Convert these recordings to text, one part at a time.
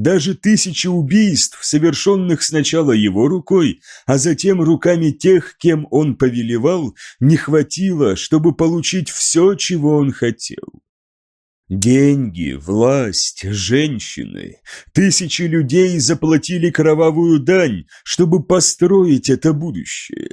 Даже тысячи убийств, совершенных сначала его рукой, а затем руками тех, кем он повелевал, не хватило, чтобы получить все, чего он хотел. Деньги, власть, женщины. Тысячи людей заплатили кровавую дань, чтобы построить это будущее.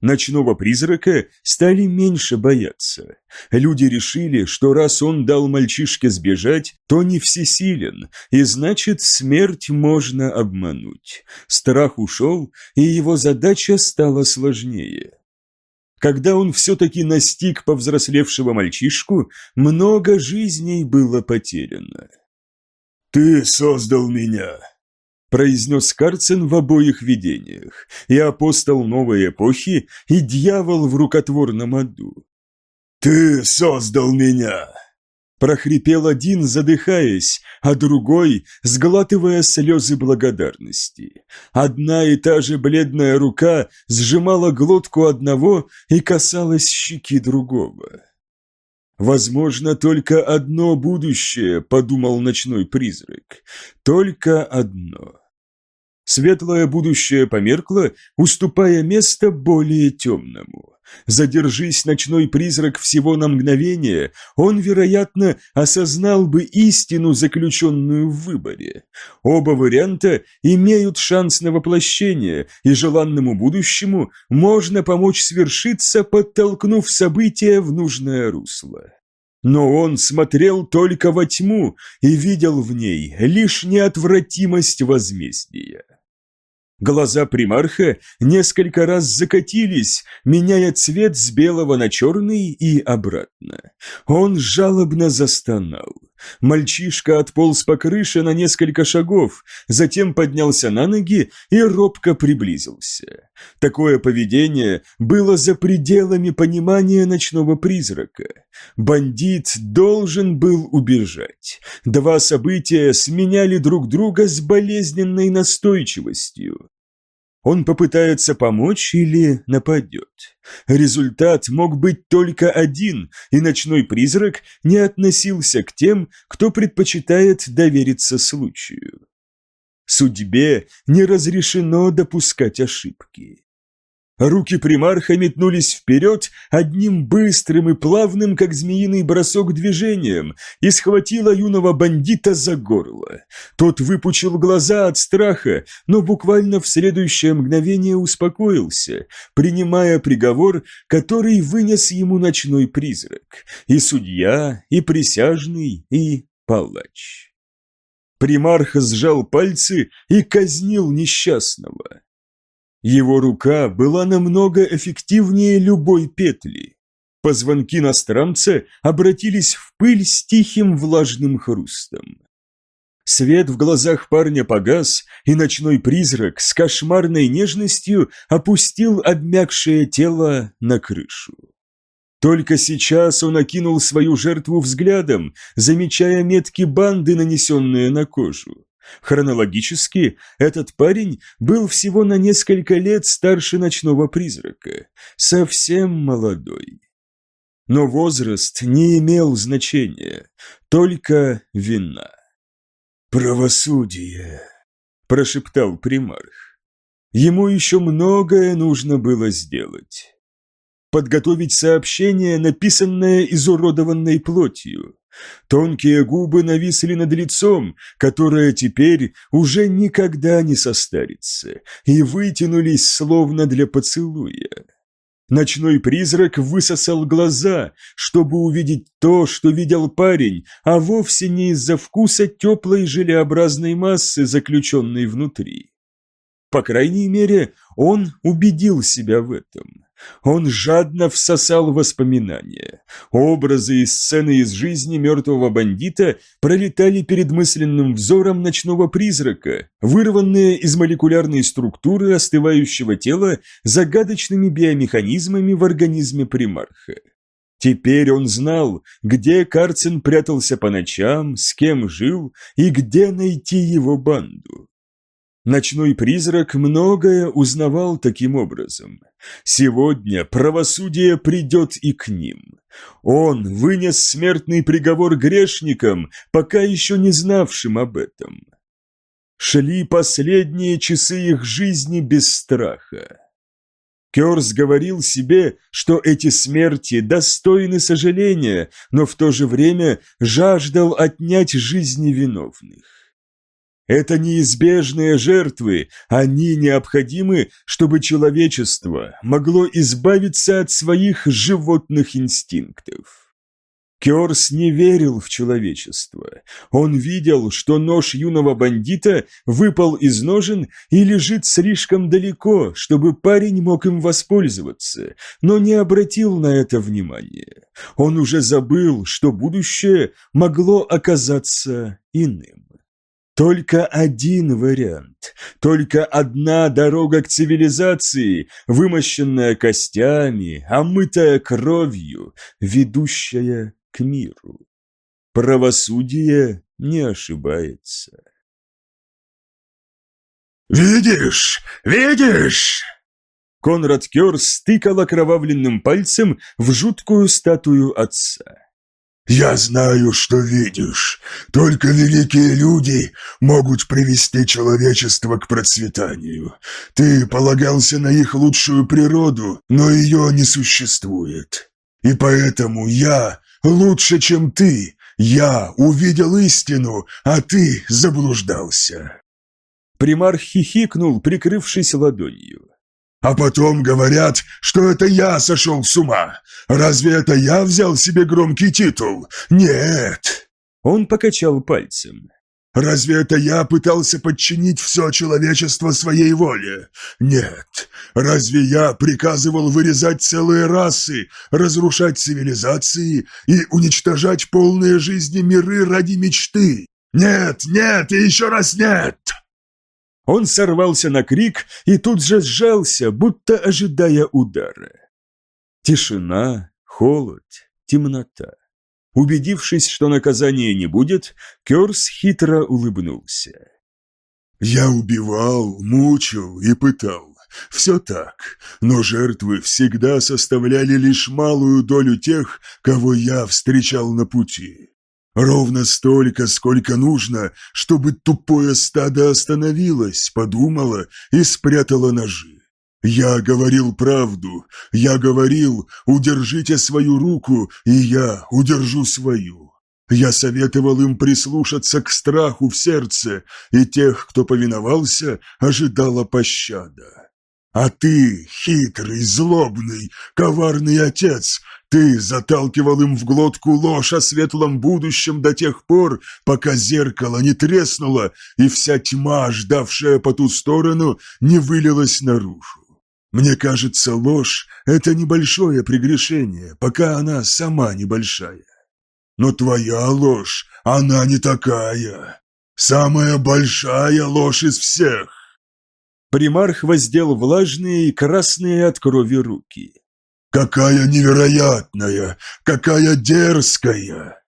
Ночного призрака стали меньше бояться. Люди решили, что раз он дал мальчишке сбежать, то не всесилен, и значит, смерть можно обмануть. Страх ушел, и его задача стала сложнее. Когда он все-таки настиг повзрослевшего мальчишку, много жизней было потеряно. «Ты создал меня», произнес Карцен в обоих видениях, и апостол новой эпохи, и дьявол в рукотворном аду. «Ты создал меня!» прохрипел один, задыхаясь, а другой, сглатывая слезы благодарности. Одна и та же бледная рука сжимала глотку одного и касалась щеки другого. «Возможно, только одно будущее», — подумал ночной призрак. «Только одно». Светлое будущее померкло, уступая место более темному. Задержись ночной призрак всего на мгновение, он, вероятно, осознал бы истину, заключенную в выборе. Оба варианта имеют шанс на воплощение, и желанному будущему можно помочь свершиться, подтолкнув события в нужное русло. Но он смотрел только во тьму и видел в ней лишь неотвратимость возмездия. Глаза примарха несколько раз закатились, меняя цвет с белого на черный и обратно. Он жалобно застонал. Мальчишка отполз по крыше на несколько шагов, затем поднялся на ноги и робко приблизился. Такое поведение было за пределами понимания ночного призрака. Бандит должен был убежать. Два события сменяли друг друга с болезненной настойчивостью. Он попытается помочь или нападет. Результат мог быть только один, и ночной призрак не относился к тем, кто предпочитает довериться случаю. Судьбе не разрешено допускать ошибки. Руки примарха метнулись вперед одним быстрым и плавным, как змеиный бросок движением, и схватила юного бандита за горло. Тот выпучил глаза от страха, но буквально в следующее мгновение успокоился, принимая приговор, который вынес ему ночной призрак, и судья, и присяжный, и палач. Примарх сжал пальцы и казнил несчастного. Его рука была намного эффективнее любой петли. Позвонки на странце обратились в пыль с тихим влажным хрустом. Свет в глазах парня погас, и ночной призрак с кошмарной нежностью опустил обмякшее тело на крышу. Только сейчас он окинул свою жертву взглядом, замечая метки банды, нанесенные на кожу. Хронологически этот парень был всего на несколько лет старше ночного призрака, совсем молодой. Но возраст не имел значения, только вина. «Правосудие», – прошептал примарх. Ему еще многое нужно было сделать. Подготовить сообщение, написанное изуродованной плотью, Тонкие губы нависли над лицом, которое теперь уже никогда не состарится, и вытянулись словно для поцелуя. Ночной призрак высосал глаза, чтобы увидеть то, что видел парень, а вовсе не из-за вкуса теплой желеобразной массы, заключенной внутри. По крайней мере, он убедил себя в этом. Он жадно всосал воспоминания. Образы и сцены из жизни мертвого бандита пролетали перед мысленным взором ночного призрака, вырванные из молекулярной структуры остывающего тела загадочными биомеханизмами в организме примарха. Теперь он знал, где Карцин прятался по ночам, с кем жил и где найти его банду. Ночной призрак многое узнавал таким образом. Сегодня правосудие придет и к ним. Он вынес смертный приговор грешникам, пока еще не знавшим об этом. Шли последние часы их жизни без страха. Керс говорил себе, что эти смерти достойны сожаления, но в то же время жаждал отнять жизни виновных. Это неизбежные жертвы, они необходимы, чтобы человечество могло избавиться от своих животных инстинктов. Керс не верил в человечество. Он видел, что нож юного бандита выпал из ножен и лежит слишком далеко, чтобы парень мог им воспользоваться, но не обратил на это внимания. Он уже забыл, что будущее могло оказаться иным. Только один вариант, только одна дорога к цивилизации, вымощенная костями, омытая кровью, ведущая к миру. Правосудие не ошибается. «Видишь? Видишь?» Конрад Кёрс стыкал окровавленным пальцем в жуткую статую отца. «Я знаю, что видишь. Только великие люди могут привести человечество к процветанию. Ты полагался на их лучшую природу, но ее не существует. И поэтому я лучше, чем ты. Я увидел истину, а ты заблуждался». Примар хихикнул, прикрывшись ладонью. А потом говорят, что это я сошел с ума. Разве это я взял себе громкий титул? Нет!» Он покачал пальцем. «Разве это я пытался подчинить все человечество своей воле? Нет. Разве я приказывал вырезать целые расы, разрушать цивилизации и уничтожать полные жизни миры ради мечты? Нет, нет и еще раз нет!» Он сорвался на крик и тут же сжался, будто ожидая удара. Тишина, холод, темнота. Убедившись, что наказания не будет, Керс хитро улыбнулся. «Я убивал, мучил и пытал. Все так, но жертвы всегда составляли лишь малую долю тех, кого я встречал на пути. Ровно столько, сколько нужно, чтобы тупое стадо остановилось, подумало и спрятало ножи. Я говорил правду, я говорил, удержите свою руку, и я удержу свою. Я советовал им прислушаться к страху в сердце, и тех, кто повиновался, ожидала пощада. А ты, хитрый, злобный, коварный отец, ты заталкивал им в глотку ложь о светлом будущем до тех пор, пока зеркало не треснуло, и вся тьма, ждавшая по ту сторону, не вылилась наружу. Мне кажется, ложь — это небольшое прегрешение, пока она сама небольшая. Но твоя ложь, она не такая. Самая большая ложь из всех. Примарх воздел влажные и красные от крови руки. Какая невероятная, какая дерзкая!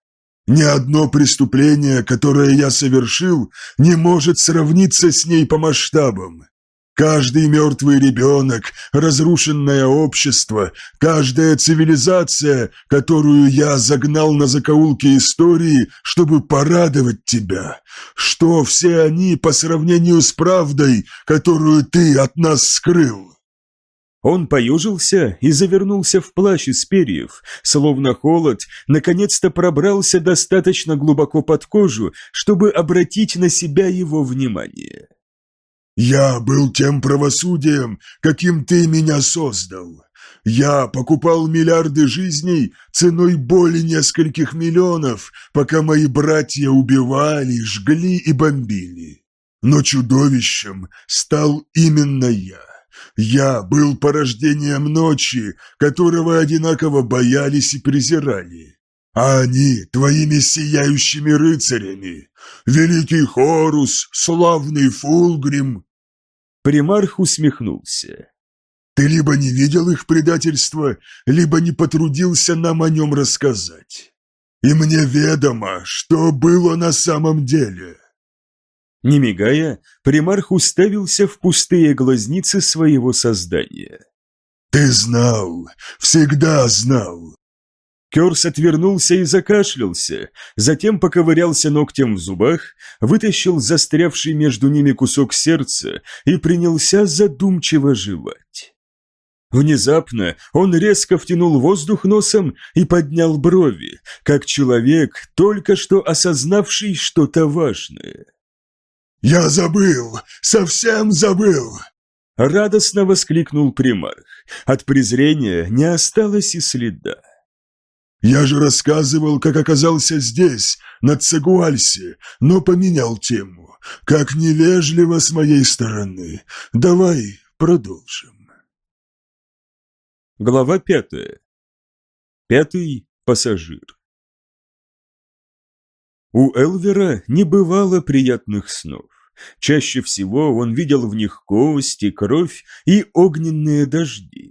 Ни одно преступление, которое я совершил, не может сравниться с ней по масштабам. Каждый мертвый ребенок, разрушенное общество, каждая цивилизация, которую я загнал на закоулки истории, чтобы порадовать тебя. Что все они по сравнению с правдой, которую ты от нас скрыл? Он поюжился и завернулся в плащ из перьев, словно холод наконец-то пробрался достаточно глубоко под кожу, чтобы обратить на себя его внимание. «Я был тем правосудием, каким ты меня создал. Я покупал миллиарды жизней ценой боли нескольких миллионов, пока мои братья убивали, жгли и бомбили. Но чудовищем стал именно я. Я был порождением ночи, которого одинаково боялись и презирали. А они твоими сияющими рыцарями, великий Хорус, славный Фулгрим. Примарх усмехнулся. Ты либо не видел их предательства, либо не потрудился нам о нем рассказать. И мне ведомо, что было на самом деле. Не мигая, примарх уставился в пустые глазницы своего создания. «Ты знал, всегда знал. Керс отвернулся и закашлялся, затем поковырялся ногтем в зубах, вытащил застрявший между ними кусок сердца и принялся задумчиво жевать. Внезапно он резко втянул воздух носом и поднял брови, как человек, только что осознавший что-то важное. «Я забыл! Совсем забыл!» Радостно воскликнул примарх. От презрения не осталось и следа. «Я же рассказывал, как оказался здесь, на Цегуальсе, но поменял тему. Как невежливо с моей стороны. Давай продолжим». Глава пятая. Пятый пассажир. У Элвера не бывало приятных снов. Чаще всего он видел в них кости, кровь и огненные дожди.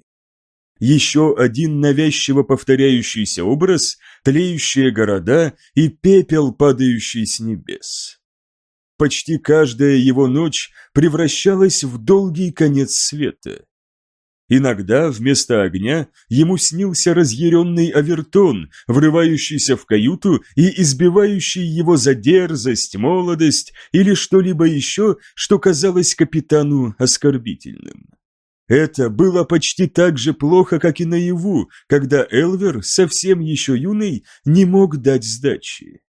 Еще один навязчиво повторяющийся образ – тлеющие города и пепел, падающий с небес. Почти каждая его ночь превращалась в долгий конец света. Иногда вместо огня ему снился разъяренный Авертон, врывающийся в каюту и избивающий его за дерзость, молодость или что-либо еще, что казалось капитану оскорбительным. Это было почти так же плохо, как и наяву, когда Элвер, совсем еще юный, не мог дать сдачи.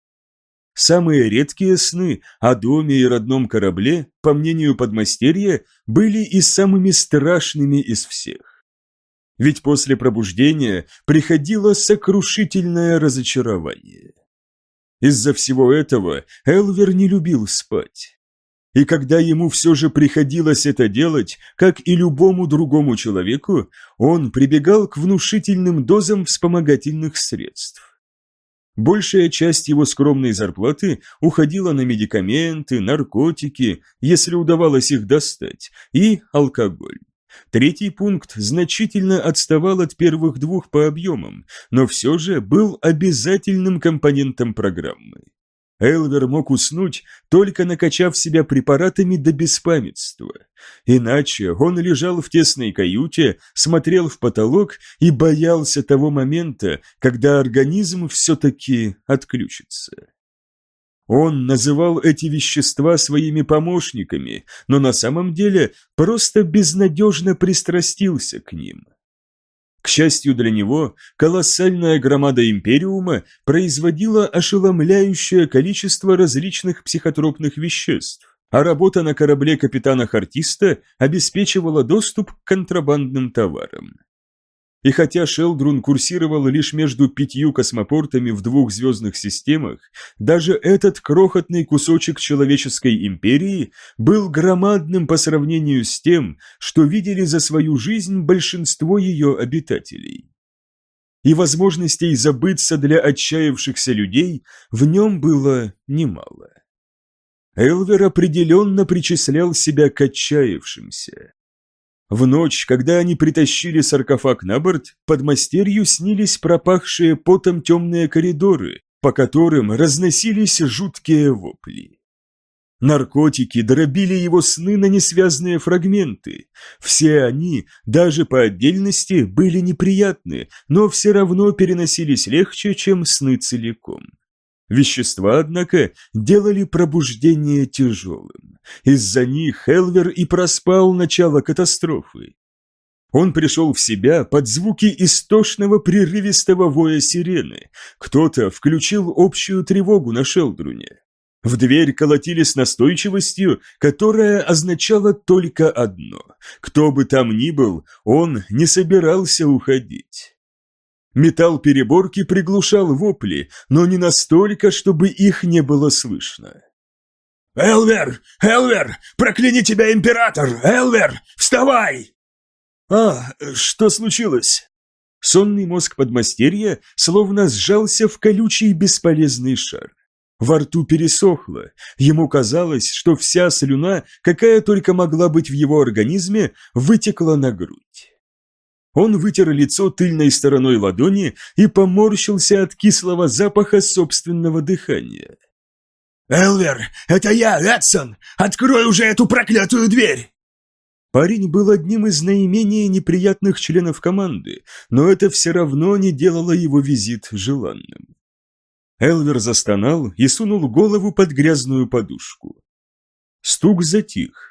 Самые редкие сны о доме и родном корабле, по мнению подмастерья, были и самыми страшными из всех. Ведь после пробуждения приходило сокрушительное разочарование. Из-за всего этого Элвер не любил спать. И когда ему все же приходилось это делать, как и любому другому человеку, он прибегал к внушительным дозам вспомогательных средств. Большая часть его скромной зарплаты уходила на медикаменты, наркотики, если удавалось их достать, и алкоголь. Третий пункт значительно отставал от первых двух по объемам, но все же был обязательным компонентом программы. Элвер мог уснуть, только накачав себя препаратами до беспамятства. Иначе он лежал в тесной каюте, смотрел в потолок и боялся того момента, когда организм все-таки отключится. Он называл эти вещества своими помощниками, но на самом деле просто безнадежно пристрастился к ним. К счастью для него, колоссальная громада Империума производила ошеломляющее количество различных психотропных веществ, а работа на корабле капитана Хартиста обеспечивала доступ к контрабандным товарам. И хотя Шелдрун курсировал лишь между пятью космопортами в двух звездных системах, даже этот крохотный кусочек человеческой империи был громадным по сравнению с тем, что видели за свою жизнь большинство ее обитателей. И возможностей забыться для отчаявшихся людей в нем было немало. Элвер определенно причислял себя к отчаявшимся. В ночь, когда они притащили саркофаг на борт, под мастерью снились пропахшие потом темные коридоры, по которым разносились жуткие вопли. Наркотики дробили его сны на несвязные фрагменты. Все они, даже по отдельности, были неприятны, но все равно переносились легче, чем сны целиком. Вещества, однако, делали пробуждение тяжелым. Из-за них Элвер и проспал начало катастрофы. Он пришел в себя под звуки истошного прерывистого воя сирены. Кто-то включил общую тревогу на Шелдруне. В дверь колотили с настойчивостью, которая означала только одно. Кто бы там ни был, он не собирался уходить. Металл переборки приглушал вопли, но не настолько, чтобы их не было слышно. «Элвер! Элвер! Прокляни тебя, император! Элвер! Вставай!» «А, что случилось?» Сонный мозг подмастерья словно сжался в колючий бесполезный шар. Во рту пересохло, ему казалось, что вся слюна, какая только могла быть в его организме, вытекла на грудь. Он вытер лицо тыльной стороной ладони и поморщился от кислого запаха собственного дыхания. «Элвер, это я, Эдсон! Открой уже эту проклятую дверь!» Парень был одним из наименее неприятных членов команды, но это все равно не делало его визит желанным. Элвер застонал и сунул голову под грязную подушку. Стук затих.